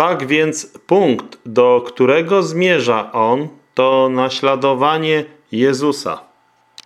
Tak więc punkt, do którego zmierza on, to naśladowanie Jezusa.